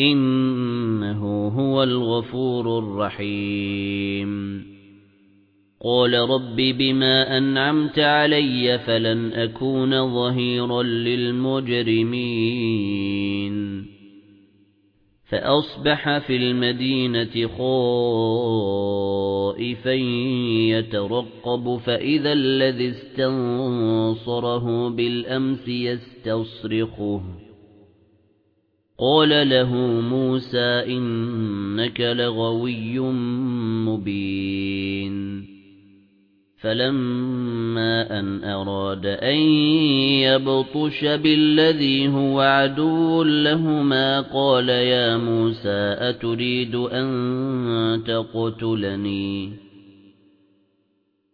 إِنَّهُ هُوَ الْغَفُورُ الرَّحِيمُ. قَالَ رَبِّ بِمَا أَنْعَمْتَ عَلَيَّ فَلَنْ أَكُونَ ظَهِيرًا لِلْمُجْرِمِينَ. فَأَصْبَحَ فِي الْمَدِينَةِ خَائِفًا يَتَرَقَّبُ فَإِذَا الَّذِي اسْتَنصَرَهُ بِالْأَمْسِ يَسْتَصْرِخُهُ. قال له موسى إنك لغوي مبين. فلما أن أراد أن يبطش بالذي هو عدو لهما قال يا موسى أتريد أن تقتلني؟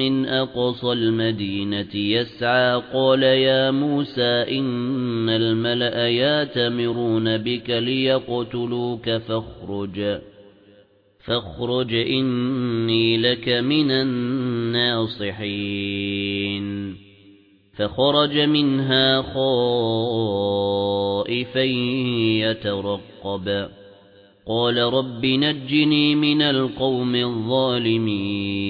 من أقصى المدينة يسعى قال يا موسى إن الملأ ياتمرون بك ليقتلوك فاخرج فاخرج إني لك من الناصحين. فخرج منها خائفا يترقب قال رب نجني من القوم الظالمين.